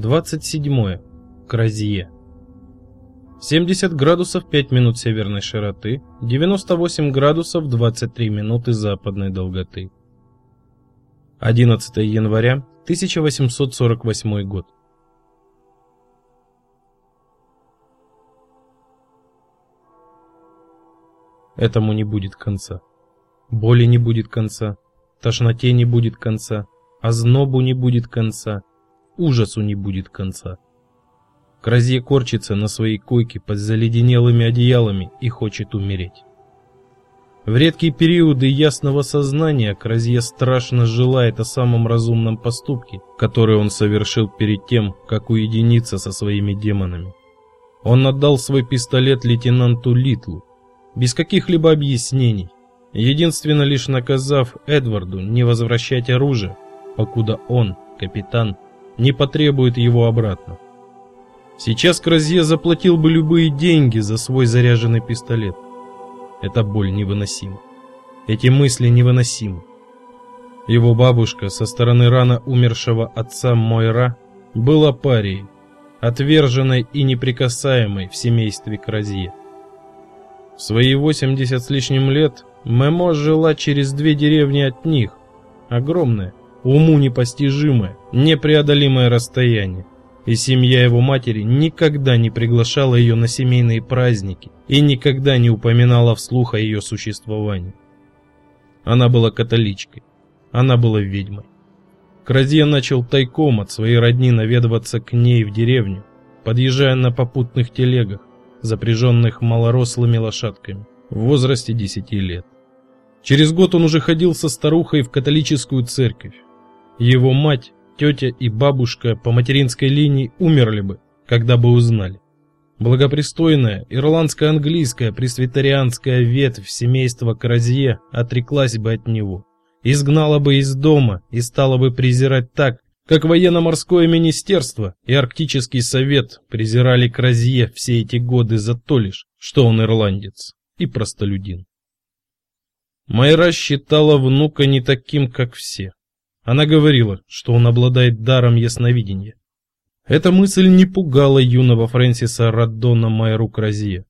27. Кразье. 70 градусов 5 минут северной широты, 98 градусов 23 минуты западной долготы. 11 января 1848 год. Этому не будет конца. Боли не будет конца, тошноте не будет конца, ознобу не будет конца, ужасу не будет конца. Кразье корчится на своей койке под заледенелыми одеялами и хочет умереть. В редкие периоды ясного сознания Кразье страшно желает о самом разумном поступке, который он совершил перед тем, как уединиться со своими демонами. Он отдал свой пистолет лейтенанту Литлу, без каких-либо объяснений, единственно лишь наказав Эдварду не возвращать оружие, покуда он, капитан, не потребует его обратно. Сейчас Кразье заплатил бы любые деньги за свой заряженный пистолет. Эта боль невыносима. Эти мысли невыносимы. Его бабушка со стороны рано умершего отца Мойра была парией, отверженной и неприкасаемой в семействе Кразье. В свои 80 с лишним лет Мемо жила через две деревни от них, огромное, уму непостижимое, непреодолимое расстояние. И семья его матери никогда не приглашала ее на семейные праздники и никогда не упоминала вслух о ее существовании. Она была католичкой, она была ведьмой. Кразье начал тайком от своей родни наведываться к ней в деревню, подъезжая на попутных телегах, запряженных малорослыми лошадками, в возрасте 10 лет. Через год он уже ходил со старухой в католическую церковь, его мать, тетя и бабушка по материнской линии умерли бы, когда бы узнали. Благопристойная ирландско-английская пресвитерианская ветвь семейства Кразье отреклась бы от него, изгнала бы из дома и стала бы презирать так, как военно-морское министерство и арктический совет презирали Кразье все эти годы за то лишь, что он ирландец и простолюдин. Майра считала внука не таким, как все. Она говорила, что он обладает даром ясновидения. Эта мысль не пугала юного Фрэнсиса Раддона Майру Кразье.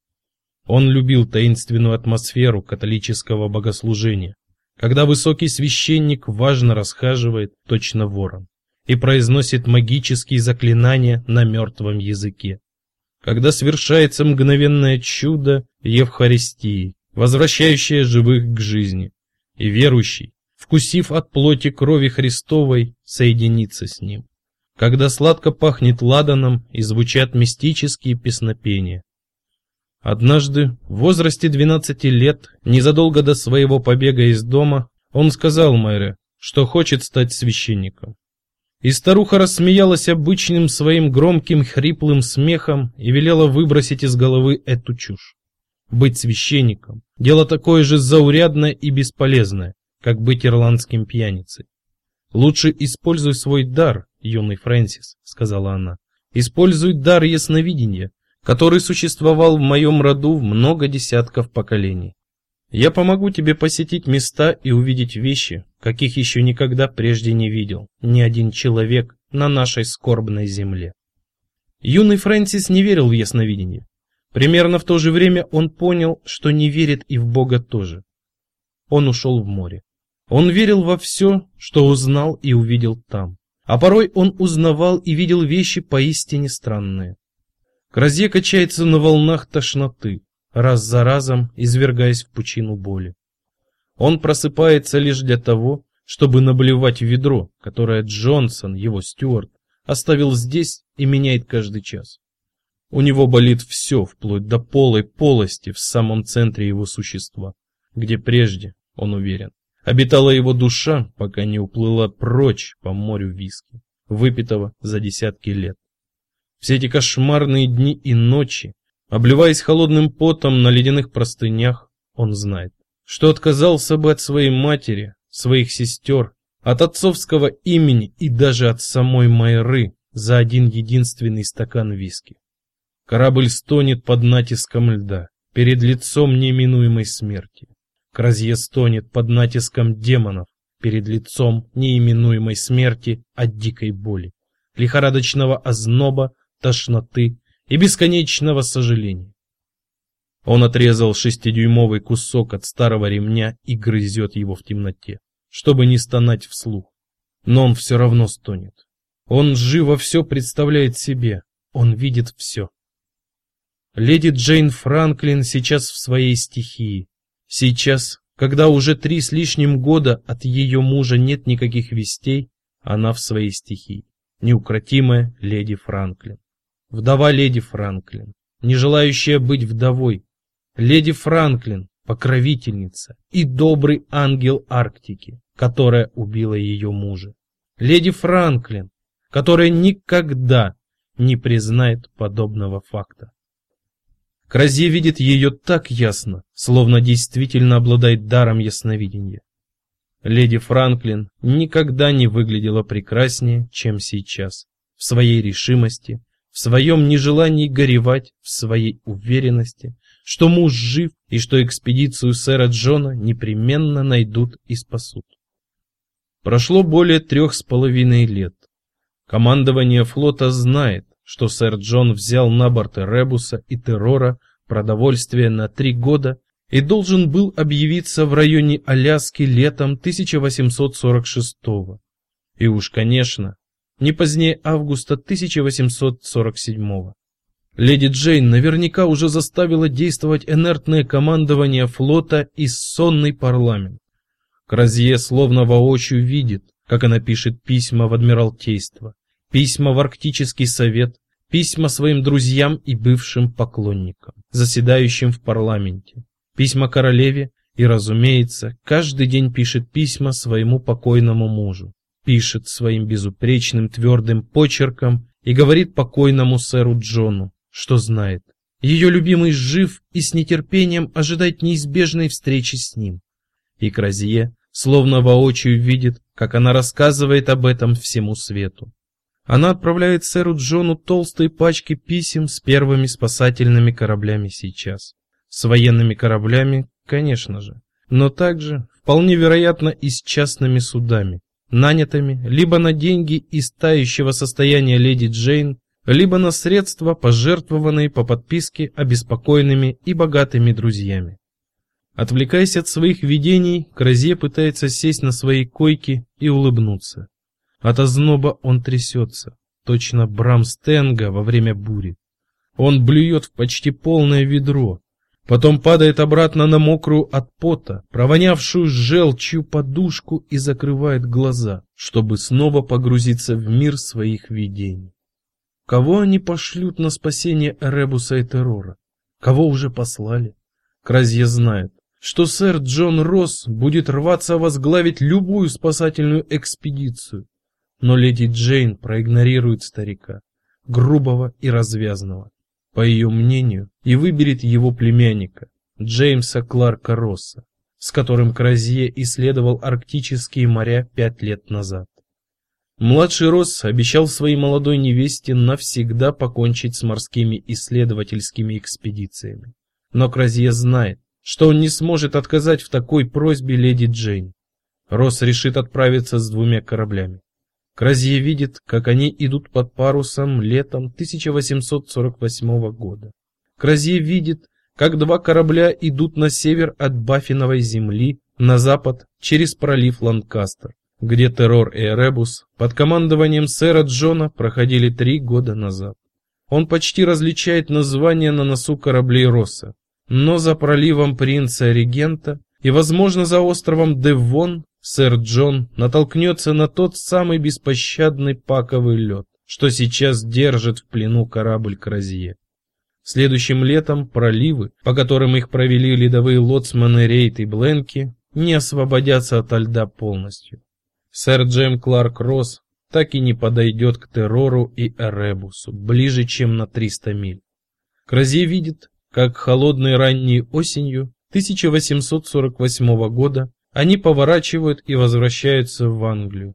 Он любил таинственную атмосферу католического богослужения, когда высокий священник важно расхаживает, точно ворон, и произносит магические заклинания на мертвом языке. Когда совершается мгновенное чудо Евхаристии, возвращающее живых к жизни, и верующий, вкусив от плоти крови Христовой, соединиться с Ним. Когда сладко пахнет ладаном и звучат мистические песнопения. Однажды, в возрасте 12 лет, незадолго до своего побега из дома, он сказал Майре, что хочет стать священником. И старуха рассмеялась обычным своим громким хриплым смехом и велела выбросить из головы эту чушь. Быть священником – дело такое же заурядное и бесполезное, как быть ирландским пьяницей. Лучше используй свой дар, юный Фрэнсис, сказала она. Используй дар ясновидения, который существовал в моем роду в много десятков поколений. Я помогу тебе посетить места и увидеть вещи, каких еще никогда прежде не видел ни один человек на нашей скорбной земле. Юный Фрэнсис не верил в ясновидение. Примерно в то же время он понял, что не верит и в Бога тоже. Он ушел в море. Он верил во все, что узнал и увидел там. А порой он узнавал и видел вещи поистине странные. Кразье качается на волнах тошноты, раз за разом извергаясь в пучину боли. Он просыпается лишь для того, чтобы наблевать в ведро, которое Джонсон, его стюарт, оставил здесь и меняет каждый час. У него болит все, вплоть до полой полости в самом центре его существа, где прежде, он уверен, обитала его душа, пока не уплыла прочь по морю виски, выпитого за десятки лет. Все эти кошмарные дни и ночи, обливаясь холодным потом на ледяных простынях, он знает, что отказался бы от своей матери, своих сестер, от отцовского имени и даже от самой Майры за один единственный стакан виски. Корабль стонет под натиском льда, перед лицом неминуемой смерти. Кразье стонет под натиском демонов, перед лицом неименуемой смерти от дикой боли. лихорадочного озноба, тошноты и бесконечного сожаления. Он отрезал шестидюймовый кусок от старого ремня и грызет его в темноте, чтобы не стонать вслух. Но он все равно стонет. Он живо все представляет себе, он видит все. Леди Джейн Франклин сейчас в своей стихии. Сейчас, когда уже три с лишним года от ее мужа нет никаких вестей, она в своей стихии. Неукротимая леди Франклин. Вдова леди Франклин, не желающая быть вдовой, Леди Франклин, покровительница и добрый ангел Арктики, которая убила ее мужа. Леди Франклин, которая никогда не признает подобного факта. Кразье видит ее так ясно, словно действительно обладает даром ясновидения. Леди Франклин никогда не выглядела прекраснее, чем сейчас, в своей решимости, в своем нежелании горевать, в своей уверенности, что муж жив и что экспедицию сэра Джона непременно найдут и спасут. Прошло более трех с половиной лет. Командование флота знает, что сэр Джон взял на борт Ребуса и Террора продовольствие на три года и должен был объявиться в районе Аляски летом 1846 -го. И уж, конечно, не позднее августа 1847 -го. Леди Джейн наверняка уже заставила действовать инертное командование флота и сонный парламент. Кразье словно воочию видит, как она пишет письма в Адмиралтейство, письма в Арктический совет, письма своим друзьям и бывшим поклонникам, заседающим в парламенте, письма королеве и, разумеется, каждый день пишет письма своему покойному мужу, пишет своим безупречным твердым почерком и говорит покойному сэру Джону, что знает. Ее любимый жив и с нетерпением ожидает неизбежной встречи с ним. И Кразье словно воочию видит, как она рассказывает об этом всему свету. Она отправляет сэру Джону толстые пачки писем с первыми спасательными кораблями сейчас. С военными кораблями, конечно же, но также, вполне вероятно, и с частными судами, нанятыми либо на деньги из тающего состояния леди Джейн, либо на средства, пожертвованные по подписке обеспокоенными и богатыми друзьями. Отвлекаясь от своих видений, Кразье пытается сесть на своей койке и улыбнуться. От озноба он трясется, точно Брам Стенга во время бури. Он блюет в почти полное ведро, потом падает обратно на мокрую от пота, провонявшую желчью подушку и закрывает глаза, чтобы снова погрузиться в мир своих видений. Кого они пошлют на спасение Эребуса и Террора? Кого уже послали? Кразье знает, что сэр Джон Росс будет рваться возглавить любую спасательную экспедицию. Но леди Джейн проигнорирует старика, грубого и развязного, по ее мнению, и выберет его племянника, Джеймса Кларка Росса, с которым Кразье исследовал арктические моря пять лет назад. Младший Росс обещал своей молодой невесте навсегда покончить с морскими исследовательскими экспедициями. Но Кразье знает, что он не сможет отказать в такой просьбе леди Джейн. Росс решит отправиться с двумя кораблями. Кразье видит, как они идут под парусом летом 1848 года. Кразье видит, как два корабля идут на север от Баффиновой земли, на запад через пролив Ланкастер где террор и Эребус под командованием сэра Джона проходили три года назад. Он почти различает названия на носу кораблей Росса, но за проливом Принца-Регента и, возможно, за островом Девон сэр Джон натолкнется на тот самый беспощадный паковый лед, что сейчас держит в плену корабль Кразье. Следующим летом проливы, по которым их провели ледовые лоцманы Рейт и Бленки, не освободятся от льда полностью. Сэр Джем Кларк Росс так и не подойдет к террору и Эребусу ближе, чем на 300 миль. Кразье видит, как холодной ранней осенью 1848 года они поворачивают и возвращаются в Англию.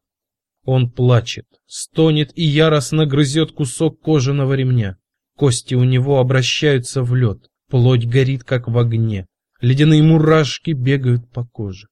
Он плачет, стонет и яростно грызет кусок кожаного ремня. Кости у него обращаются в лед, плоть горит, как в огне, ледяные мурашки бегают по коже.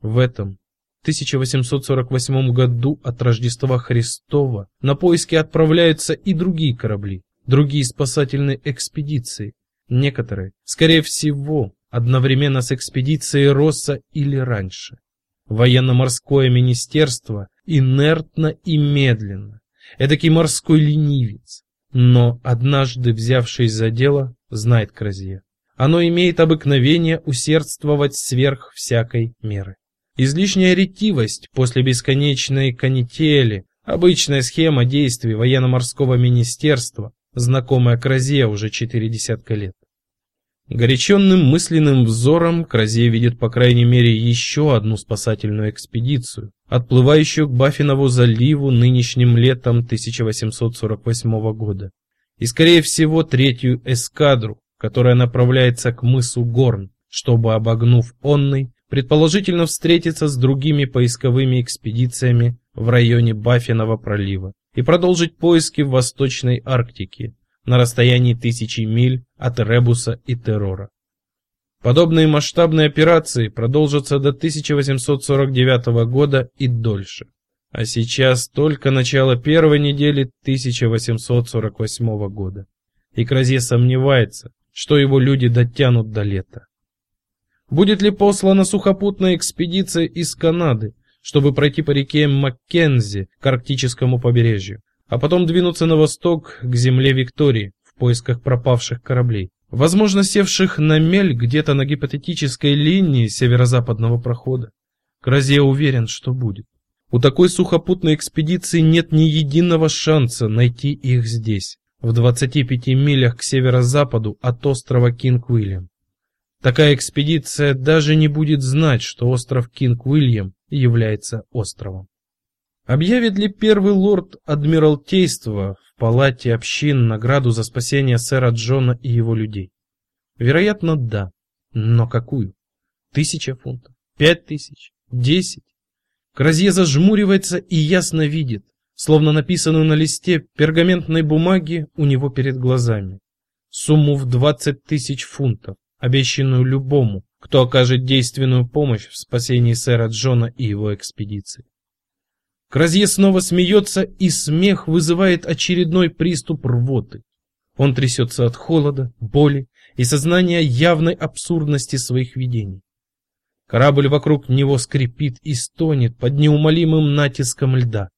В этом 1848 году от Рождества Христова на поиски отправляются и другие корабли, другие спасательные экспедиции. Некоторые, скорее всего, одновременно с экспедицией Росса или раньше. Военно-морское министерство инертно и медленно, эдакий морской ленивец, но однажды взявшись за дело, знает Кразье. Оно имеет обыкновение усердствовать сверх всякой меры. Излишняя ретивость после бесконечной канители, обычная схема действий военно-морского министерства, знакомая Кразье уже четыре десятка лет. Горяченным мысленным взором Кразье видит по крайней мере еще одну спасательную экспедицию, отплывающую к Баффинову заливу нынешним летом 1848 года. И скорее всего третью эскадру, которая направляется к мысу Горн, чтобы, обогнув онный, предположительно встретиться с другими поисковыми экспедициями в районе Баффинова пролива и продолжить поиски в Восточной Арктике, на расстоянии тысячи миль от Ребуса и Террора. Подобные масштабные операции продолжатся до 1849 года и дольше. А сейчас только начало первой недели 1848 года. И Кразье сомневается, что его люди дотянут до лета. Будет ли послана сухопутная экспедиция из Канады, чтобы пройти по реке Маккензи к арктическому побережью? а потом двинуться на восток к земле Виктории поисках пропавших кораблей, возможно, севших на мель где-то на гипотетической линии северо-западного прохода. Крозье уверен, что будет. У такой сухопутной экспедиции нет ни единого шанса найти их здесь, в 25 милях к северо-западу от острова Кинг-Уильям. Такая экспедиция даже не будет знать, что остров Кинг-Уильям является островом. Объявит ли первый лорд Адмиралтейства палате общин награду за спасение сэра Джона и его людей? Вероятно, да. Но какую? Тысяча фунтов? Пять тысяч? Десять? Кразье зажмуривается и ясно видит, словно написанную на листе пергаментной бумаги у него перед глазами. Сумму в двадцать тысяч фунтов, обещанную любому, кто окажет действенную помощь в спасении сэра Джона и его экспедиции. Кразье снова смеется, и смех вызывает очередной приступ рвоты. Он трясется от холода, боли и сознания явной абсурдности своих видений. Корабль вокруг него скрипит и стонет под неумолимым натиском льда.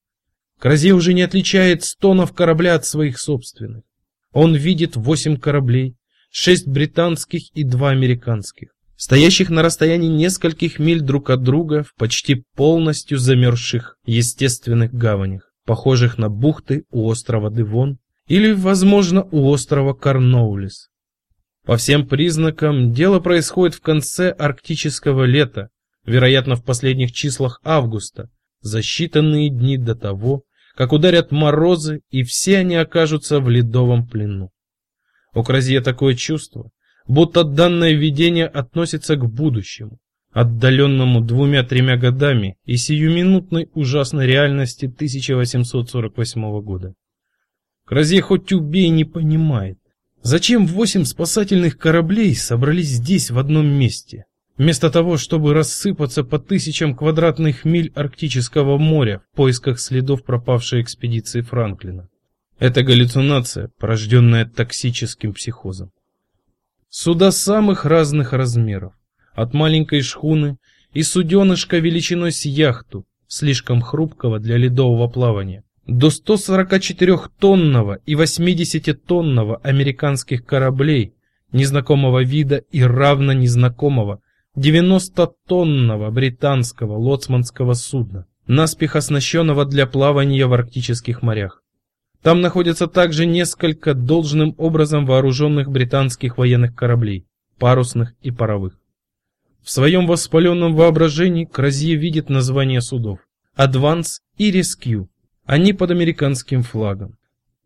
Кразье уже не отличает стонов корабля от своих собственных. Он видит восемь кораблей, шесть британских и два американских стоящих на расстоянии нескольких миль друг от друга в почти полностью замерзших естественных гаванях, похожих на бухты у острова Девон или, возможно, у острова Карноулис. По всем признакам, дело происходит в конце арктического лета, вероятно, в последних числах августа, за считанные дни до того, как ударят морозы, и все они окажутся в ледовом плену. У Кразье такое чувство, будто данное видение относится к будущему, отдаленному двумя-тремя годами и сиюминутной ужасной реальности 1848 года. Кразье хоть убей не понимает, зачем восемь спасательных кораблей собрались здесь в одном месте, вместо того, чтобы рассыпаться по тысячам квадратных миль Арктического моря в поисках следов пропавшей экспедиции Франклина. Это галлюцинация, порожденная токсическим психозом. Суда самых разных размеров, от маленькой шхуны и суденышка величиной с яхту, слишком хрупкого для ледового плавания, до 144-тонного и 80-тонного американских кораблей незнакомого вида и равно незнакомого 90-тонного британского лоцманского судна, наспех оснащенного для плавания в арктических морях. Там находятся также несколько должным образом вооруженных британских военных кораблей, парусных и паровых. В своем воспаленном воображении Кразье видит названия судов «Адванс» и «Рескью». Они под американским флагом.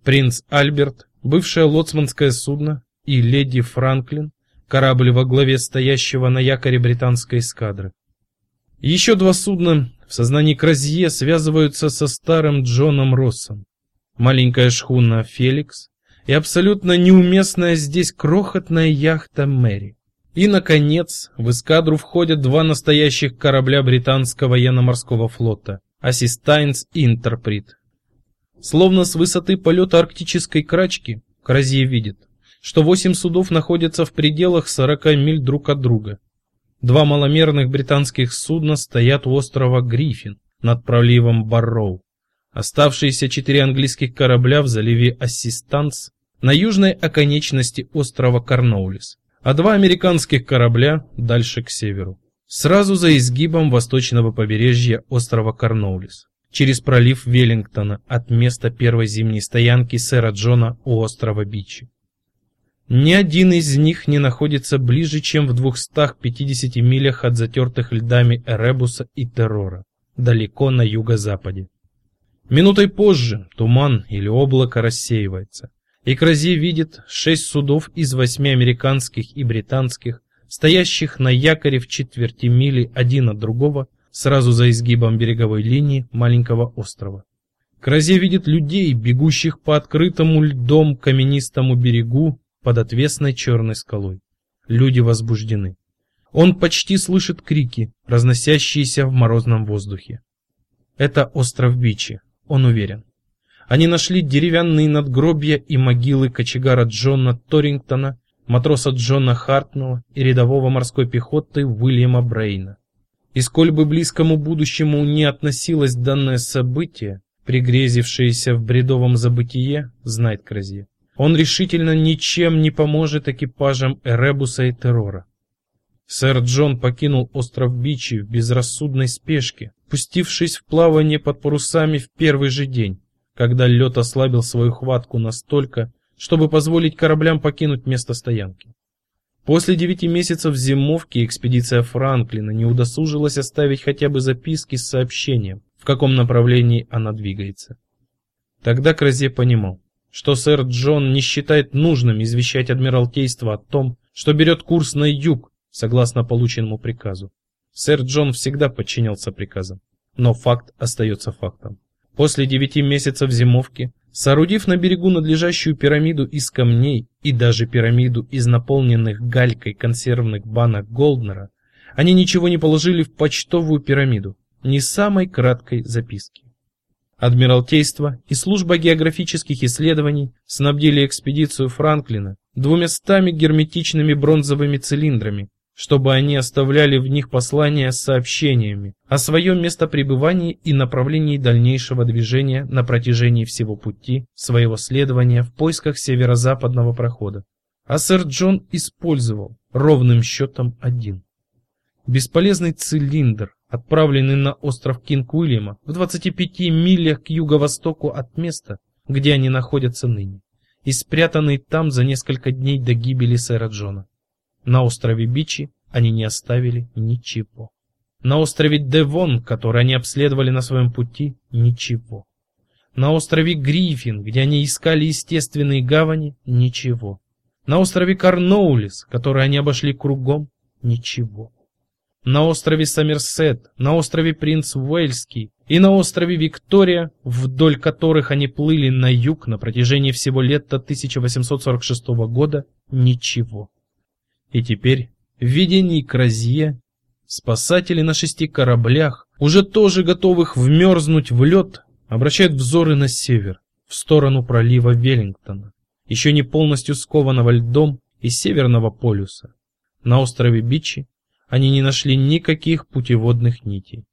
«Принц Альберт», бывшее лоцманское судно, и «Леди Франклин», корабль во главе стоящего на якоре британской эскадры. Еще два судна в сознании Кразье связываются со старым Джоном Россом маленькая шхуна «Феликс» и абсолютно неуместная здесь крохотная яхта «Мэри». И, наконец, в эскадру входят два настоящих корабля британского военно-морского флота «Ассистайнс» и «Интерприт». Словно с высоты полета арктической крачки, Кразье видит, что восемь судов находятся в пределах 40 миль друг от друга. Два маломерных британских судна стоят у острова Гриффин над проливом Барроу. Оставшиеся четыре английских корабля в заливе Ассистанс на южной оконечности острова Корноулис а два американских корабля дальше к северу, сразу за изгибом восточного побережья острова Корноулис, через пролив Веллингтона от места первой зимней стоянки сэра Джона у острова Бичи. Ни один из них не находится ближе, чем в 250 милях от затертых льдами Эребуса и Террора, далеко на юго-западе. Минутой позже туман или облако рассеивается, и Крази видит шесть судов из восьми американских и британских, стоящих на якоре в четверти мили один от другого, сразу за изгибом береговой линии маленького острова. Крази видит людей, бегущих по открытому льдом каменистому берегу под отвесной черной скалой. Люди возбуждены. Он почти слышит крики, разносящиеся в морозном воздухе. Это остров Бичи, он уверен. Они нашли деревянные надгробья и могилы кочегара Джона Торингтона, матроса Джона Хартнелла и рядового морской пехоты Уильяма Брейна. И сколь бы близкому будущему не относилось данное событие, пригрезившееся в бредовом забытие, знает Кразье, он решительно ничем не поможет экипажам Эребуса и Террора. Сэр Джон покинул остров Бичи в безрассудной спешке, пустившись в плавание под парусами в первый же день, когда лед ослабил свою хватку настолько, чтобы позволить кораблям покинуть место стоянки. После девяти месяцев зимовки экспедиция Франклина не удосужилась оставить хотя бы записки с сообщением, в каком направлении она двигается. Тогда Кразе понимал, что сэр Джон не считает нужным извещать Адмиралтейство о том, что берет курс на юг, согласно полученному приказу. Сэр Джон всегда подчинялся приказам, но факт остается фактом. После девяти месяцев зимовки, соорудив на берегу надлежащую пирамиду из камней и даже пирамиду из наполненных галькой консервных банок Голднера, они ничего не положили в почтовую пирамиду, ни самой краткой записки. Адмиралтейство и служба географических исследований снабдили экспедицию Франклина двумястами герметичными бронзовыми цилиндрами, чтобы они оставляли в них послания с сообщениями о своем местопребывании и направлении дальнейшего движения на протяжении всего пути своего следования в поисках северо-западного прохода. А сэр Джон использовал ровным счетом один. Бесполезный цилиндр, отправленный на остров Кинг-Уильяма в 25 милях к юго-востоку от места, где они находятся ныне, и спрятанный там за несколько дней до гибели сэра Джона. На острове Бичи они не оставили ничего. На острове Девон, который они обследовали на своем пути, ничего. На острове Гриффин, где они искали естественные гавани, ничего. На острове Корноулис, который они обошли кругом, ничего. На острове Сомерсет, на острове Принц Уэльский и на острове Виктория, вдоль которых они плыли на юг на протяжении всего лета 1846 года, ничего. И теперь в видении Кразье спасатели на шести кораблях, уже тоже готовых вмерзнуть в лед, обращают взоры на север, в сторону пролива Веллингтона, еще не полностью скованного льдом и Северного полюса. На острове Бичи они не нашли никаких путеводных нитей.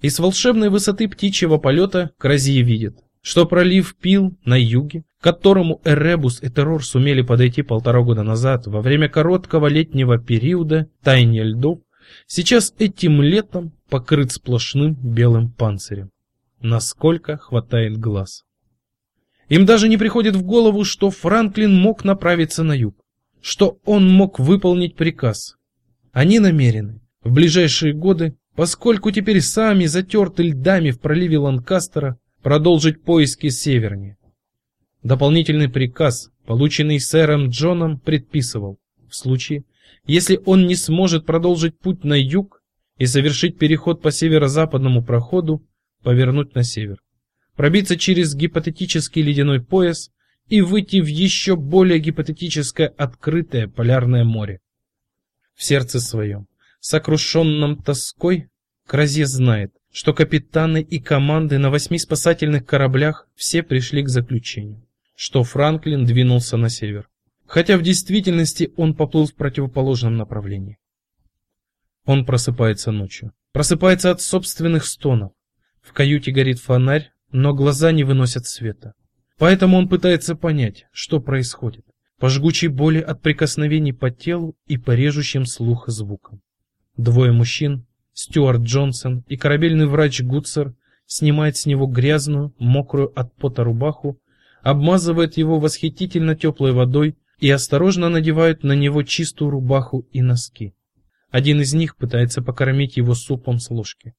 И с волшебной высоты птичьего полета Кразье видит, что пролив Пил на юге, к которому Эребус и Террор сумели подойти полтора года назад во время короткого летнего периода таяния льдов, сейчас этим летом покрыт сплошным белым панцирем, насколько хватает глаз. Им даже не приходит в голову, что Франклин мог направиться на юг, что он мог выполнить приказ. Они намерены в ближайшие годы, поскольку теперь сами затерты льдами в проливе Ланкастера, продолжить поиски севернее. Дополнительный приказ, полученный сэром Джоном, предписывал, в случае, если он не сможет продолжить путь на юг и совершить переход по северо-западному проходу, повернуть на север, пробиться через гипотетический ледяной пояс и выйти в еще более гипотетическое открытое полярное море. В сердце своем, сокрушенном тоской, Кразе знает, что капитаны и команды на восьми спасательных кораблях все пришли к заключению, что Франклин двинулся на север, хотя в действительности он поплыл в противоположном направлении. Он просыпается ночью, просыпается от собственных стонов. В каюте горит фонарь, но глаза не выносят света. Поэтому он пытается понять, что происходит, по жгучей боли от прикосновений по телу и по режущим слух звукам. Двое мужчин, Стюарт Джонсон и корабельный врач Гудсер, снимают с него грязную, мокрую от пота рубаху, обмазывают его восхитительно теплой водой и осторожно надевают на него чистую рубаху и носки. Один из них пытается покормить его супом с ложки.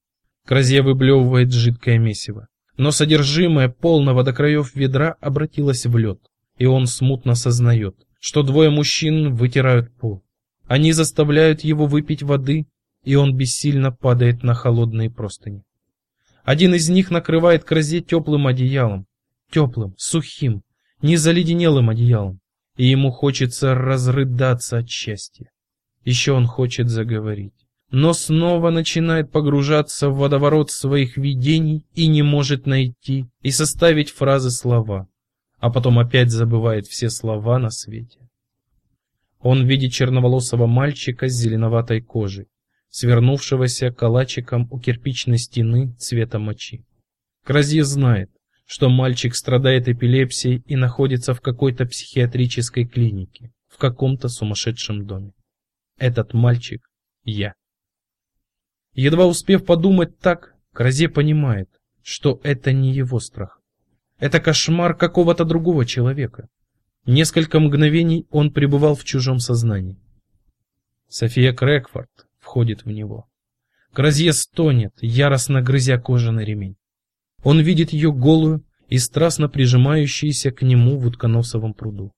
Кразе выблевывает жидкое месиво но содержимое полного до краев ведра обратилось в лед, и он смутно сознает, что двое мужчин вытирают пол. Они заставляют его выпить воды, и он бессильно падает на холодные простыни. Один из них накрывает Кразе теплым одеялом, теплым, сухим, не заледенелым одеялом, и ему хочется разрыдаться от счастья. Еще он хочет заговорить но снова начинает погружаться в водоворот своих видений и не может найти и составить фразы слова, а потом опять забывает все слова на свете. Он видит черноволосого мальчика с зеленоватой кожей, свернувшегося калачиком у кирпичной стены цвета мочи. Кразье знает, что мальчик страдает эпилепсией и находится в какой-то психиатрической клинике, в каком-то сумасшедшем доме. Этот мальчик — я. Едва успев подумать так, Кразе понимает, что это не его страх. Это кошмар какого-то другого человека. Несколько мгновений он пребывал в чужом сознании. София Крэкфорд входит в него. Кразье стонет, яростно грызя кожаный ремень. Он видит ее голую и страстно прижимающуюся к нему в утконосовом пруду.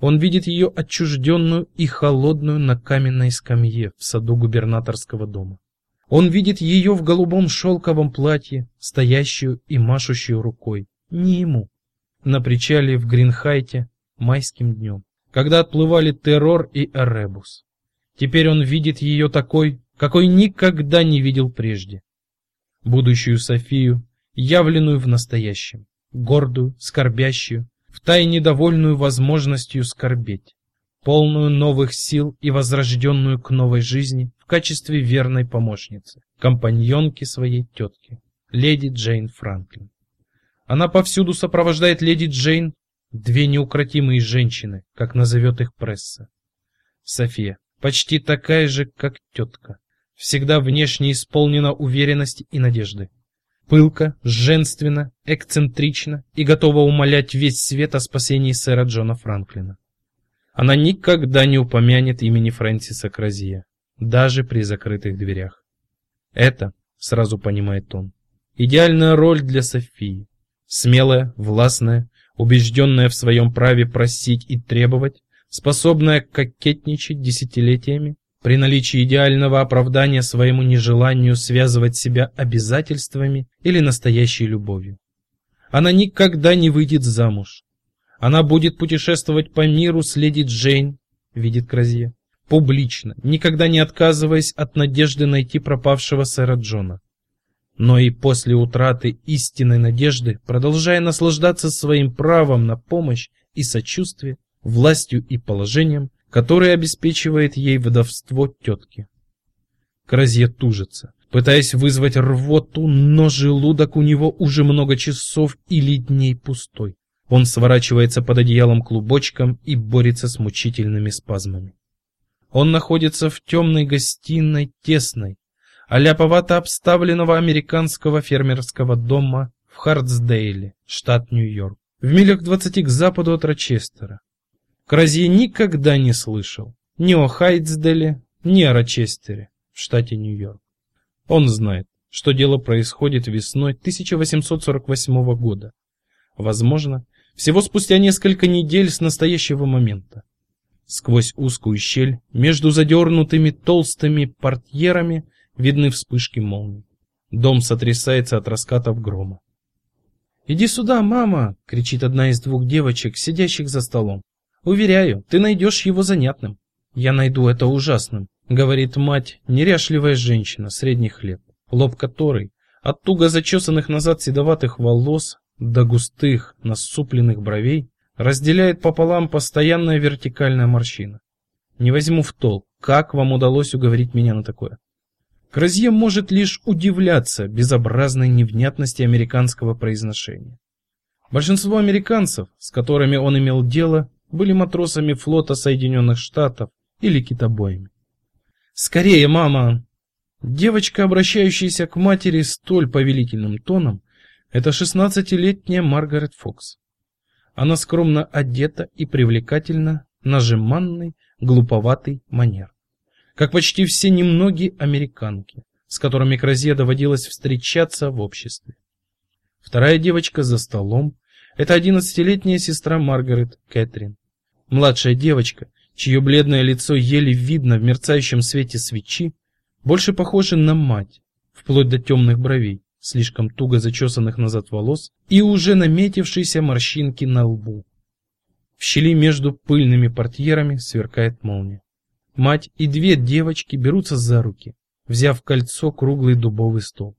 Он видит ее отчужденную и холодную на каменной скамье в саду губернаторского дома. Он видит ее в голубом шелковом платье, стоящую и машущую рукой. Не ему. На причале в Гринхайте майским днем, когда отплывали Террор и Эребус. Теперь он видит ее такой, какой никогда не видел прежде. Будущую Софию, явленную в настоящем, гордую, скорбящую, втайне довольную возможностью скорбеть полную новых сил и возрожденную к новой жизни в качестве верной помощницы, компаньонки своей тетки, леди Джейн Франклин. Она повсюду сопровождает леди Джейн, две неукротимые женщины, как назовет их пресса. София, почти такая же, как тетка, всегда внешне исполнена уверенности и надежды. Пылка, женственна, эксцентрична и готова умолять весь свет о спасении сэра Джона Франклина. Она никогда не упомянет имени Фрэнсиса Кразия, даже при закрытых дверях. Это, сразу понимает он, идеальная роль для Софии. Смелая, властная, убежденная в своем праве просить и требовать, способная кокетничать десятилетиями, при наличии идеального оправдания своему нежеланию связывать себя обязательствами или настоящей любовью. Она никогда не выйдет замуж, она будет путешествовать по миру с леди Джейн, видит Кразье, публично, никогда не отказываясь от надежды найти пропавшего сэра Джона. Но и после утраты истинной надежды, продолжая наслаждаться своим правом на помощь и сочувствие, властью и положением, которое обеспечивает ей вдовство тетки. Кразье тужится, пытаясь вызвать рвоту, но желудок у него уже много часов или дней пустой. Он сворачивается под одеялом клубочком и борется с мучительными спазмами. Он находится в темной гостиной, тесной, аляповато обставленного американского фермерского дома в Хартсдейле, штат Нью-Йорк, в милях двадцати к западу от Рочестера. Кразье никогда не слышал ни о Хайтсделе, ни о Рочестере, в штате Нью-Йорк. Он знает, что дело происходит весной 1848 года. Возможно, всего спустя несколько недель с настоящего момента. Сквозь узкую щель между задернутыми толстыми портьерами видны вспышки молний. Дом сотрясается от раскатов грома. «Иди сюда, мама!» — кричит одна из двух девочек, сидящих за столом. «Уверяю, ты найдешь его занятным». «Я найду это ужасным», говорит мать, неряшливая женщина средних лет, лоб которой от туго зачесанных назад седоватых волос до густых насупленных бровей разделяет пополам постоянная вертикальная морщина. Не возьму в толк, как вам удалось уговорить меня на такое. Кразье может лишь удивляться безобразной невнятности американского произношения. Большинство американцев, с которыми он имел дело, были матросами флота Соединенных Штатов или китобоями. «Скорее, мама!» Девочка, обращающаяся к матери столь повелительным тоном, это шестнадцатилетняя Маргарет Фокс. Она скромно одета и привлекательна на жеманный, глуповатый манер. Как почти все немногие американки, с которыми Кразье доводилось встречаться в обществе. Вторая девочка за столом – это одиннадцатилетняя сестра Маргарет, Кэтрин. Младшая девочка, чье бледное лицо еле видно в мерцающем свете свечи, больше похожа на мать, вплоть до темных бровей, слишком туго зачесанных назад волос и уже наметившейся морщинки на лбу. В щели между пыльными портьерами сверкает молния. Мать и две девочки берутся за руки, взяв кольцо круглый дубовый стол.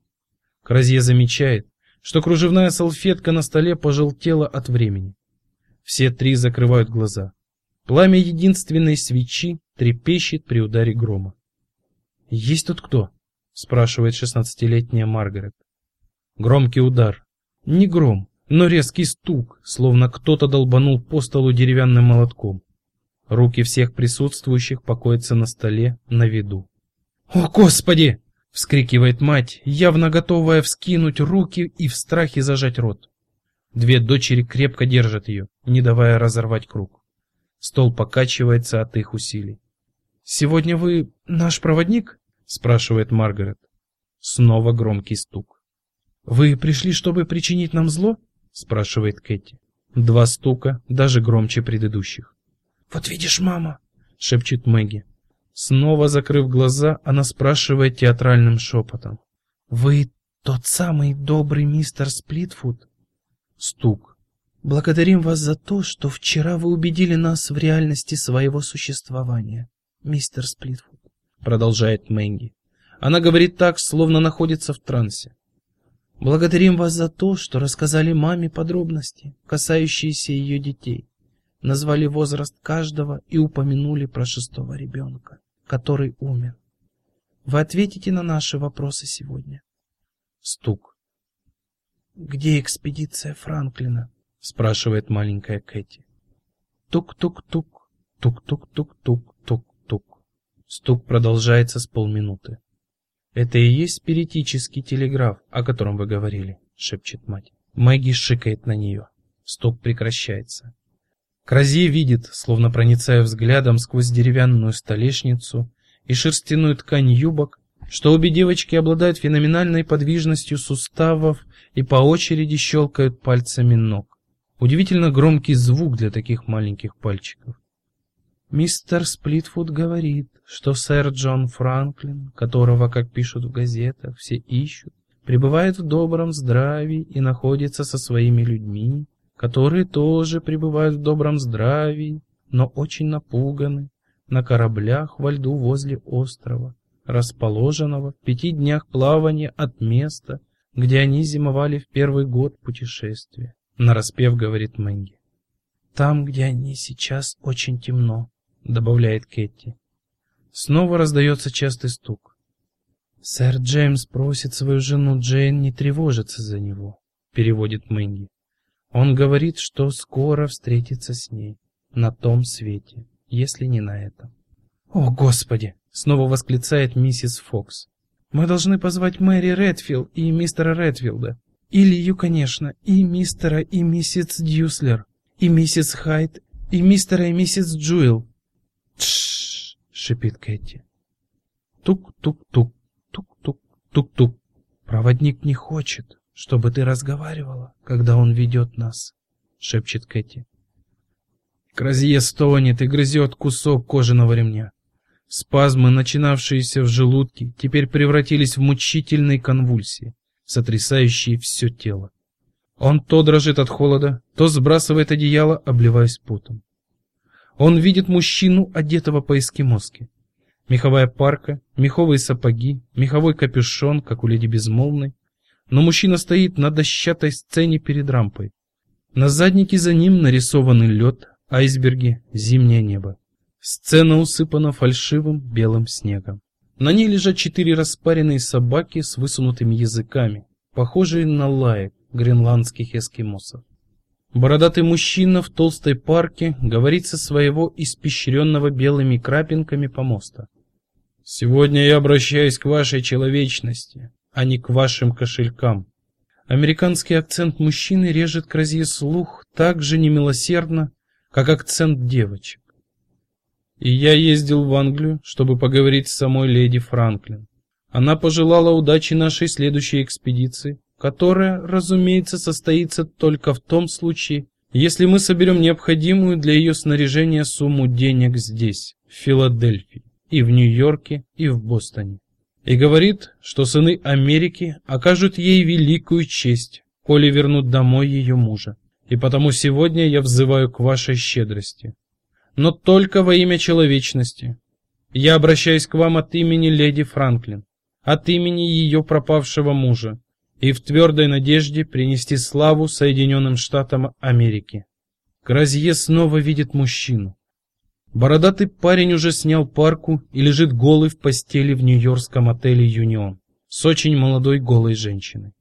Кразье замечает, что кружевная салфетка на столе пожелтела от времени. Все три закрывают глаза. Пламя единственной свечи трепещет при ударе грома. «Есть тут кто?» — спрашивает шестнадцатилетняя Маргарет. Громкий удар. Не гром, но резкий стук, словно кто-то долбанул по столу деревянным молотком. Руки всех присутствующих покоятся на столе на виду. «О, Господи!» — вскрикивает мать, явно готовая вскинуть руки и в страхе зажать рот. Две дочери крепко держат ее, не давая разорвать круг. Стол покачивается от их усилий. «Сегодня вы наш проводник?» — спрашивает Маргарет. Снова громкий стук. «Вы пришли, чтобы причинить нам зло?» — спрашивает Кэти. Два стука, даже громче предыдущих. «Вот видишь, мама!» — шепчет Мэгги. Снова закрыв глаза, она спрашивает театральным шепотом. «Вы тот самый добрый мистер Сплитфуд?» Стук. «Благодарим вас за то, что вчера вы убедили нас в реальности своего существования, мистер Сплитфуд», — продолжает Мэнги. Она говорит так, словно находится в трансе. «Благодарим вас за то, что рассказали маме подробности, касающиеся ее детей, назвали возраст каждого и упомянули про шестого ребенка, который умер. Вы ответите на наши вопросы сегодня?» Стук. «Где экспедиция Франклина?» — спрашивает маленькая Кэти. Тук-тук-тук, тук-тук-тук-тук-тук-тук. Стук продолжается с полминуты. «Это и есть спиритический телеграф, о котором вы говорили», — шепчет мать. Мэгги шикает на нее. Стук прекращается. Кразье видит, словно проницая взглядом сквозь деревянную столешницу и шерстяную ткань юбок, что обе девочки обладают феноменальной подвижностью суставов и по очереди щелкают пальцами ног. Удивительно громкий звук для таких маленьких пальчиков. Мистер Сплитфуд говорит, что сэр Джон Франклин, которого, как пишут в газетах, все ищут, пребывает в добром здравии и находится со своими людьми, которые тоже пребывают в добром здравии, но очень напуганы, на кораблях во льду возле острова, расположенного в пяти днях плавания от места, где они зимовали в первый год путешествия. Нараспев говорит Мэнги. Там, где они сейчас, очень темно, добавляет Кэти. Снова раздается частый стук. Сэр Джеймс просит свою жену Джейн не тревожиться за него, переводит Мэнги. Он говорит, что скоро встретится с ней на том свете, если не на этом. О, господи, снова восклицает миссис Фокс. Мы должны позвать Мэри Редфилд и мистера Редфилда. И Лию, конечно, и мистера и миссис Дьюслер, и миссис Хайт, и мистера и миссис Джуэл. Тш, шипит Кэти. Тук-тук-тук, тук-тук, тук-тук. Проводник не хочет, чтобы ты разговаривала, когда он ведет нас, шепчет Кэти. Крозье стонет и грызет кусок кожаного ремня. Спазмы, начинавшиеся в желудке, теперь превратились в мучительные конвульсии, сотрясающие все тело. Он то дрожит от холода, то сбрасывает одеяло, обливаясь потом. Он видит мужчину, одетого по-эскимоски. Меховая парка, меховые сапоги, меховой капюшон, как у леди Безмолвной. Но мужчина стоит на дощатой сцене перед рампой. На заднике за ним нарисованы лед, айсберги, зимнее небо. Сцена усыпана фальшивым белым снегом. На ней лежат четыре распаренные собаки с высунутыми языками, похожие на лаек гренландских эскимосов. Бородатый мужчина в толстой парке говорит со своего испещренного белыми крапинками помоста. «Сегодня я обращаюсь к вашей человечности, а не к вашим кошелькам». Американский акцент мужчины режет Кразье слух так же немилосердно, как акцент девочек. И я ездил в Англию, чтобы поговорить с самой леди Франклин. Она пожелала удачи нашей следующей экспедиции, которая, разумеется, состоится только в том случае, если мы соберем необходимую для ее снаряжения сумму денег здесь, в Филадельфии, и в Нью-Йорке, и в Бостоне. И говорит, что сыны Америки окажут ей великую честь, коли вернут домой ее мужа. И потому сегодня я взываю к вашей щедрости. Но только во имя человечности. Я обращаюсь к вам от имени леди Франклин, от имени ее пропавшего мужа, и в твердой надежде принести славу Соединенным Штатам Америки. Кразье снова видит мужчину. Бородатый парень уже снял парку и лежит голый в постели в нью-йоркском отеле «Юнион» с очень молодой голой женщиной.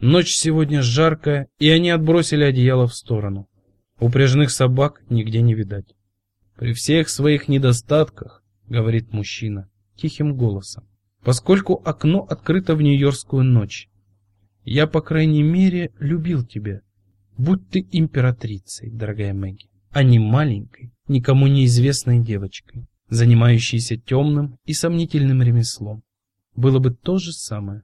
Ночь сегодня жаркая, и они отбросили одеяло в сторону. Упряжных собак нигде не видать. При всех своих недостатках, говорит мужчина тихим голосом, поскольку окно открыто в нью-йоркскую ночь, я, по крайней мере, любил тебя. Будь ты императрицей, дорогая Мэгги, а не маленькой, никому неизвестной девочкой, занимающейся темным и сомнительным ремеслом. Было бы то же самое.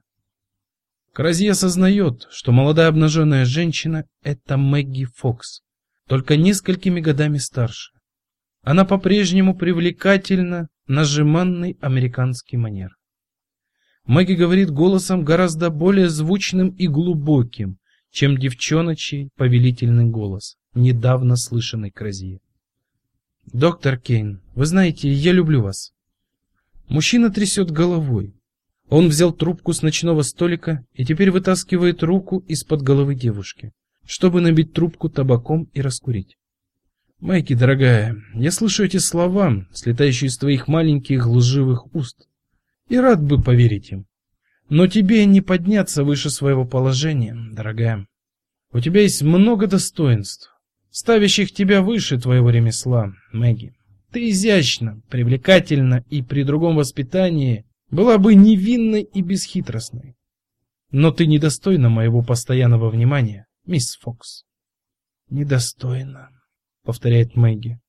Кразье осознает, что молодая обнаженная женщина — это Мэгги Фокс, только несколькими годами старше. Она по-прежнему привлекательна на жеманный американский манер. Мэгги говорит голосом гораздо более звучным и глубоким, чем девчоночий повелительный голос, недавно слышанный Кразье. «Доктор Кейн, вы знаете, я люблю вас». Мужчина трясет головой. Он взял трубку с ночного столика и теперь вытаскивает руку из-под головы девушки, чтобы набить трубку табаком и раскурить. «Майки, дорогая, я слышу эти слова, слетающие из твоих маленьких лживых уст и рад бы поверить им. Но тебе не подняться выше своего положения, дорогая. У тебя есть много достоинств, ставящих тебя выше твоего ремесла, Мэгги. Ты изящна, привлекательна и при другом воспитании была бы невинной и бесхитростной. Но ты недостойна моего постоянного внимания, мисс Фокс. Недостойна, повторяет Мэгги.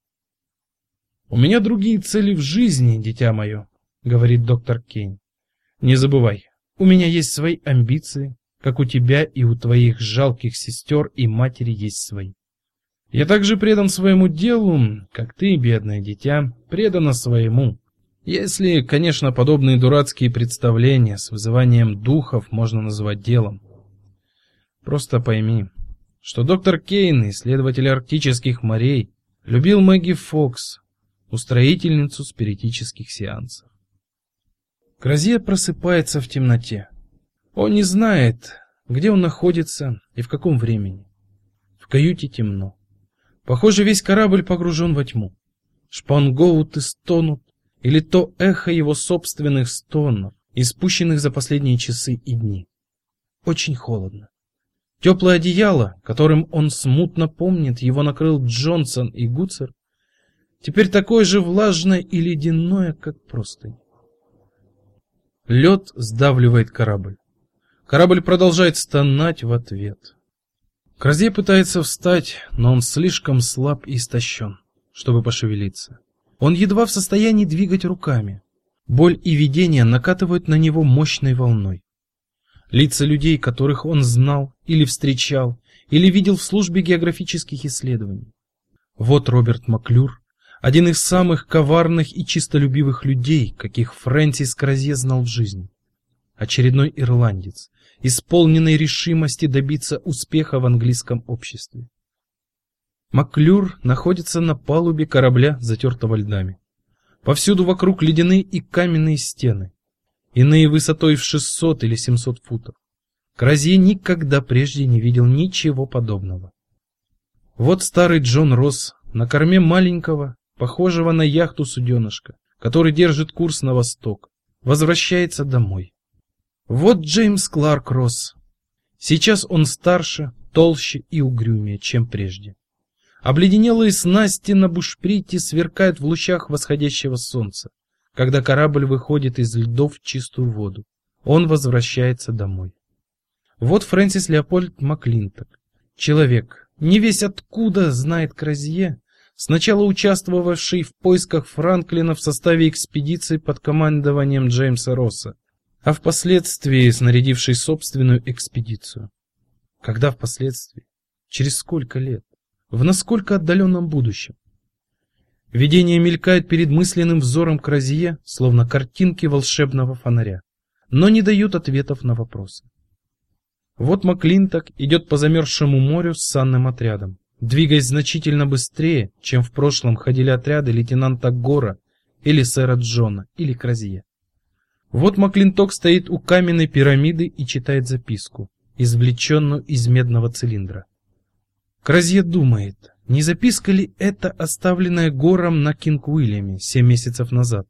У меня другие цели в жизни, дитя мое, говорит доктор Кейн. Не забывай, у меня есть свои амбиции, как у тебя и у твоих жалких сестер и матери есть свои. Я также предан своему делу, как ты, бедное дитя, предана своему. Если, конечно, подобные дурацкие представления с вызыванием духов можно назвать делом. Просто пойми, что доктор Кейн, исследователь арктических морей, любил Мэгги Фокс, устроительницу спиритических сеансов. Кразье просыпается в темноте. Он не знает, где он находится и в каком времени. В каюте темно. Похоже, весь корабль погружен во тьму. Шпангоуты стонут, или то эхо его собственных стонов, испущенных за последние часы и дни. Очень холодно. Теплое одеяло, которым он смутно помнит, его накрыл Джонсон и Гуцер, теперь такое же влажное и ледяное, как простынь. Лед сдавливает корабль. Корабль продолжает стонать в ответ. Кразье пытается встать, но он слишком слаб и истощен, чтобы пошевелиться. Он едва в состоянии двигать руками. Боль и видение накатывают на него мощной волной. Лица людей, которых он знал или встречал, или видел в службе географических исследований. Вот Роберт Маклюр, один из самых коварных и чистолюбивых людей, каких Фрэнсис Кразье знал в жизни. Очередной ирландец, исполненный решимости добиться успеха в английском обществе. Маклюр находится на палубе корабля, затертого льдами. Повсюду вокруг ледяные и каменные стены, иные высотой в 600 или 700 футов. Кразье никогда прежде не видел ничего подобного. Вот старый Джон Росс на корме маленького, похожего на яхту суденышка, который держит курс на восток, возвращается домой. Вот Джеймс Кларк Росс. Сейчас он старше, толще и угрюмее, чем прежде. Обледенелые снасти на бушприте сверкают в лучах восходящего солнца, когда корабль выходит из льдов в чистую воду. Он возвращается домой. Вот Фрэнсис Леопольд Маклинток, человек, не весь откуда знает Кразье, сначала участвовавший в поисках Франклина в составе экспедиции под командованием Джеймса Росса, а впоследствии снарядивший собственную экспедицию. Когда впоследствии? Через сколько лет? В насколько отдаленном будущем? Видение мелькает перед мысленным взором Кразье, словно картинки волшебного фонаря, но не дают ответов на вопросы. Вот Маклинток идет по замерзшему морю с санным отрядом, двигаясь значительно быстрее, чем в прошлом ходили отряды лейтенанта Гора или сэра Джона или Кразье. Вот Маклинток стоит у каменной пирамиды и читает записку, извлеченную из медного цилиндра. Кразье думает, не записка ли это, оставленная гором на Кинг-Уильяме семь месяцев назад?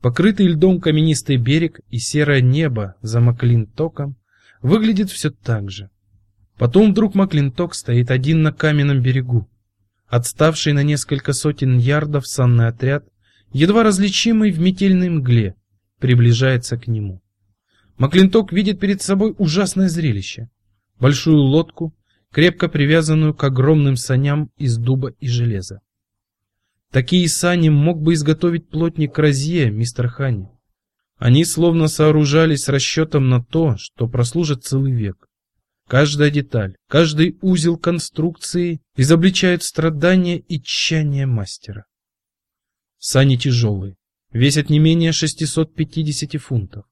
Покрытый льдом каменистый берег и серое небо за Маклинтоком выглядит все так же. Потом вдруг Маклинток стоит один на каменном берегу. Отставший на несколько сотен ярдов санный отряд, едва различимый в метельной мгле, приближается к нему. Маклинток видит перед собой ужасное зрелище. Большую лодку, крепко привязанную к огромным саням из дуба и железа. Такие сани мог бы изготовить плотник Розье, мистер Ханни. Они словно сооружались с расчетом на то, что прослужат целый век. Каждая деталь, каждый узел конструкции изобличают страдания и тщание мастера. Сани тяжелые, весят не менее 650 фунтов.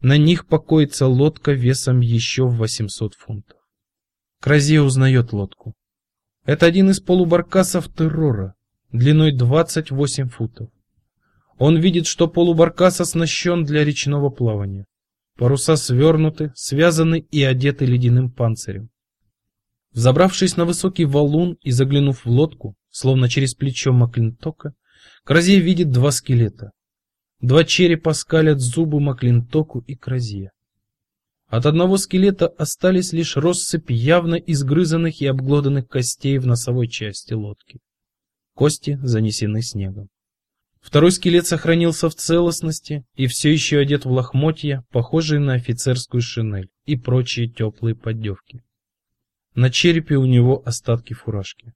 На них покоится лодка весом еще в 800 фунтов. Кразье узнает лодку. Это один из полубаркасов террора, длиной 28 футов. Он видит, что полубаркас оснащен для речного плавания. Паруса свернуты, связаны и одеты ледяным панцирем. Взобравшись на высокий валун и заглянув в лодку, словно через плечо Маклинтока, Кразье видит два скелета. Два черепа скалят зубы Маклинтоку и Кразье. От одного скелета остались лишь россыпь явно изгрызанных и обглоданных костей в носовой части лодки. Кости занесены снегом. Второй скелет сохранился в целостности и все еще одет в лохмотья, похожие на офицерскую шинель и прочие теплые поддевки. На черепе у него остатки фуражки.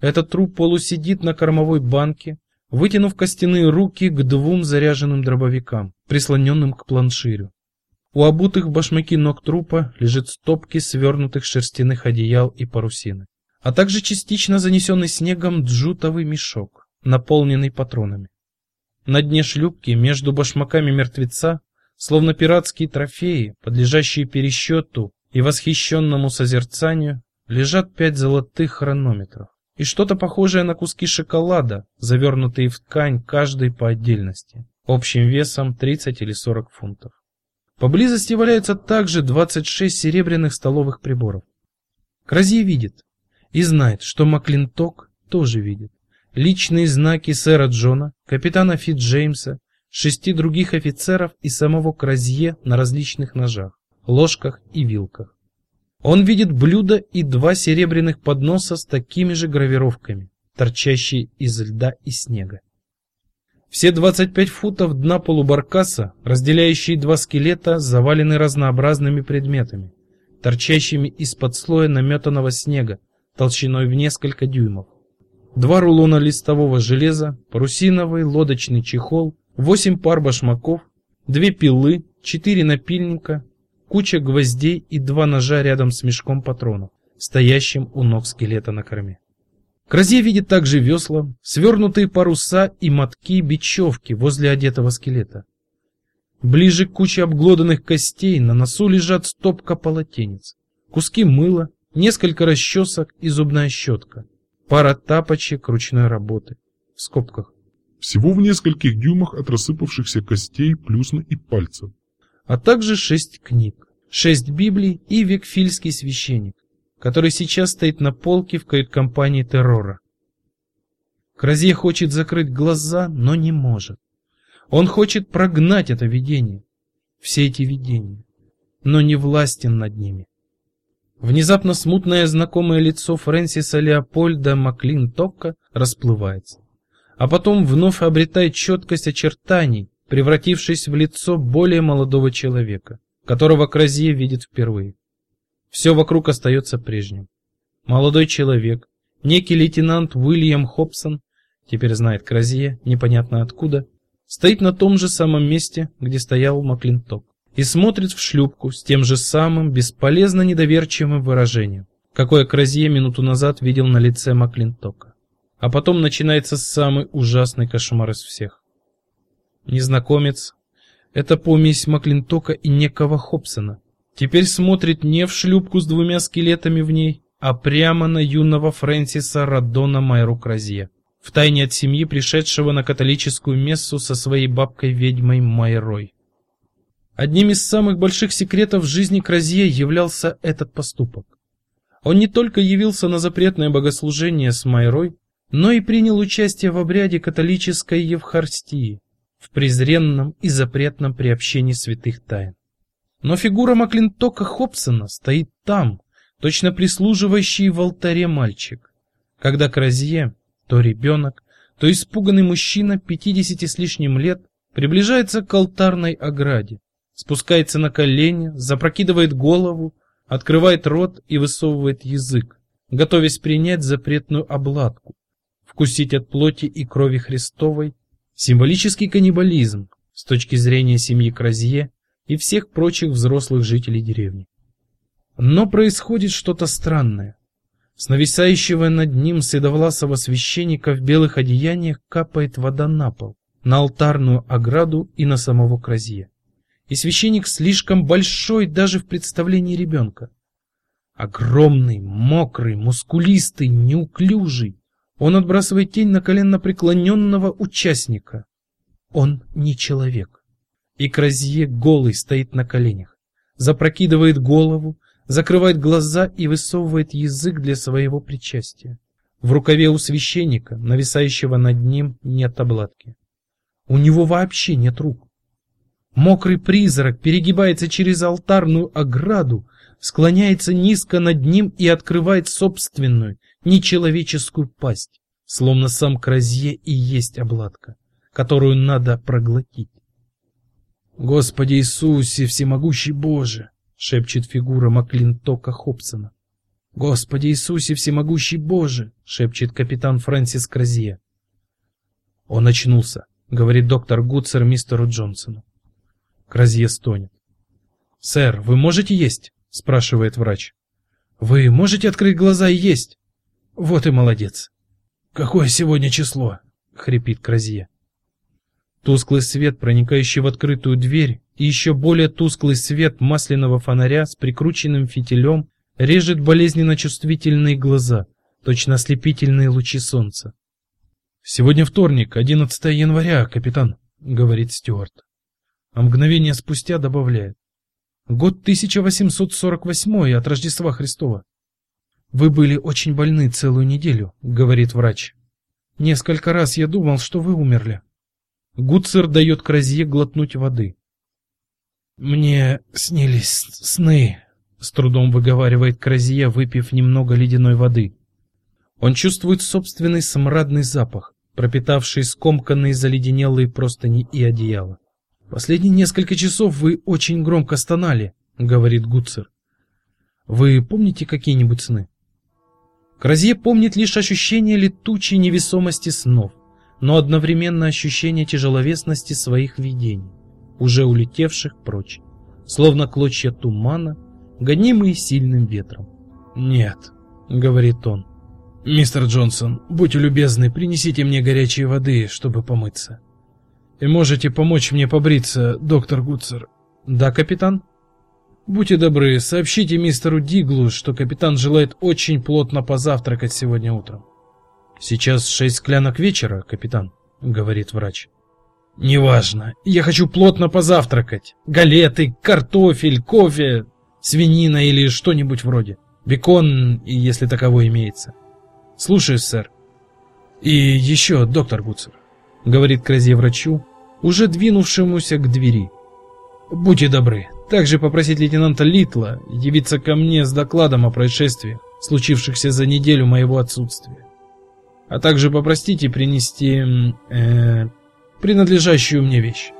Этот труп полусидит на кормовой банке, вытянув костяные руки к двум заряженным дробовикам, прислоненным к планширю. У обутых в башмаки ног трупа лежит стопки свернутых шерстяных одеял и парусины, а также частично занесенный снегом джутовый мешок, наполненный патронами. На дне шлюпки между башмаками мертвеца, словно пиратские трофеи, подлежащие пересчету и восхищенному созерцанию, лежат пять золотых хронометров и что-то похожее на куски шоколада, завернутые в ткань каждый по отдельности, общим весом 30 или 40 фунтов. Поблизости валяются также 26 серебряных столовых приборов. Кразье видит и знает, что Маклинток тоже видит. Личные знаки сэра Джона, капитана Фит Джеймса, шести других офицеров и самого Кразье на различных ножах, ложках и вилках. Он видит блюдо и два серебряных подноса с такими же гравировками, торчащие из льда и снега. Все 25 футов дна полубаркаса, разделяющие два скелета, завалены разнообразными предметами, торчащими из-под слоя наметанного снега, толщиной в несколько дюймов. Два рулона листового железа, парусиновый лодочный чехол, восемь пар башмаков, две пилы, четыре напильника, куча гвоздей и два ножа рядом с мешком патронов, стоящим у ног скелета на корме. Кразье видит также весла, свернутые паруса и мотки бечевки возле одетого скелета. Ближе к куче обглоданных костей на носу лежат стопка полотенец, куски мыла, несколько расчесок и зубная щетка, пара тапочек ручной работы, в скобках, всего в нескольких дюймах от рассыпавшихся костей, плюсна и пальцев. А также шесть книг, шесть Библий и Векфильский священник, который сейчас стоит на полке в кают-компании террора. Кразье хочет закрыть глаза, но не может. Он хочет прогнать это видение, все эти видения, но не властен над ними. Внезапно смутное знакомое лицо Фрэнсиса Леопольда Маклин-Токка расплывается, а потом вновь обретает четкость очертаний, превратившись в лицо более молодого человека, которого Кразье видит впервые. Все вокруг остается прежним. Молодой человек, некий лейтенант Уильям Хобсон, теперь знает Кразье, непонятно откуда, стоит на том же самом месте, где стоял Маклинток и смотрит в шлюпку с тем же самым бесполезно недоверчивым выражением, какое Кразье минуту назад видел на лице Маклинтока. А потом начинается самый ужасный кошмар из всех. Незнакомец — это помесь Маклинтока и некого Хобсона. Теперь смотрит не в шлюпку с двумя скелетами в ней, а прямо на юного Фрэнсиса Радона Майру Кразье, втайне от семьи, пришедшего на католическую мессу со своей бабкой-ведьмой Майрой. Одним из самых больших секретов жизни Кразье являлся этот поступок. Он не только явился на запретное богослужение с Майрой, но и принял участие в обряде католической Евхаристии, в презренном и запретном приобщении святых тайн. Но фигура Маклинтока Хобсона стоит там, точно прислуживающий в алтаре мальчик, когда Кразье, то ребенок, то испуганный мужчина 50 с лишним лет, приближается к алтарной ограде, спускается на колени, запрокидывает голову, открывает рот и высовывает язык, готовясь принять запретную обладку, вкусить от плоти и крови Христовой, символический каннибализм с точки зрения семьи Кразье и всех прочих взрослых жителей деревни. Но происходит что-то странное. С нависающего над ним седовласого священника в белых одеяниях капает вода на пол, на алтарную ограду и на самого Кразье и священник слишком большой даже в представлении ребенка. Огромный, мокрый, мускулистый, неуклюжий. Он отбрасывает тень на колено преклоненного участника. Он не человек. И Кразье голый стоит на коленях, запрокидывает голову, закрывает глаза и высовывает язык для своего причастия. В рукаве у священника, нависающего над ним, нет обладки. У него вообще нет рук. Мокрый призрак перегибается через алтарную ограду, склоняется низко над ним и открывает собственную, нечеловеческую пасть, словно сам Кразье и есть обладка, которую надо проглотить. «Господи Иисусе, всемогущий Боже!» — шепчет фигура Маклинтока Хобсона. «Господи Иисусе, всемогущий Боже!» — шепчет капитан Фрэнсис Кразье. «Он очнулся», — говорит доктор Гудсер мистеру Джонсону. Кразье стонет. «Сэр, вы можете есть?» — спрашивает врач. «Вы можете открыть глаза и есть?» «Вот и молодец». «Какое сегодня число?» — хрипит Кразье. Тусклый свет, проникающий в открытую дверь, и еще более тусклый свет масляного фонаря с прикрученным фитилем режет болезненно чувствительные глаза, точно ослепительные лучи солнца. «Сегодня вторник, 11 января, капитан», — говорит Стюарт а мгновение спустя добавляет. Год 1848 от Рождества Христова. Вы были очень больны целую неделю, говорит врач. Несколько раз я думал, что вы умерли. Гуцер дает Кразье глотнуть воды. Мне снились сны, с трудом выговаривает Кразье, выпив немного ледяной воды. Он чувствует собственный смрадный запах, пропитавший скомканные заледенелые простыни и одеяло. Последние несколько часов вы очень громко стонали, говорит Гуцер. Вы помните какие-нибудь сны? Кразье помнит лишь ощущение летучей невесомости снов, но одновременно ощущение тяжеловесности своих видений, уже улетевших прочь, словно клочья тумана, гонимые сильным ветром. «Нет», — говорит он. «Мистер Джонсон, будьте любезны, принесите мне горячей воды, чтобы помыться» и можете помочь мне побриться, доктор Гуцер. Да, капитан? Будьте добры, сообщите мистеру Диглу, что капитан желает очень плотно позавтракать сегодня утром. Сейчас шесть склянок вечера, капитан. говорит врач. Неважно. Я хочу плотно позавтракать. Галеты, картофель, кофе, свинина или что-нибудь вроде. Бекон, если таковой имеется. Слушаюсь, сэр. И еще, доктор Гуцер, говорит Кразе врачу, уже двинувшемуся к двери. Будьте добры, также попросить лейтенанта Литла явиться ко мне с докладом о происшествиях, случившихся за неделю моего отсутствия. А также попросите принести э, принадлежащую мне вещь.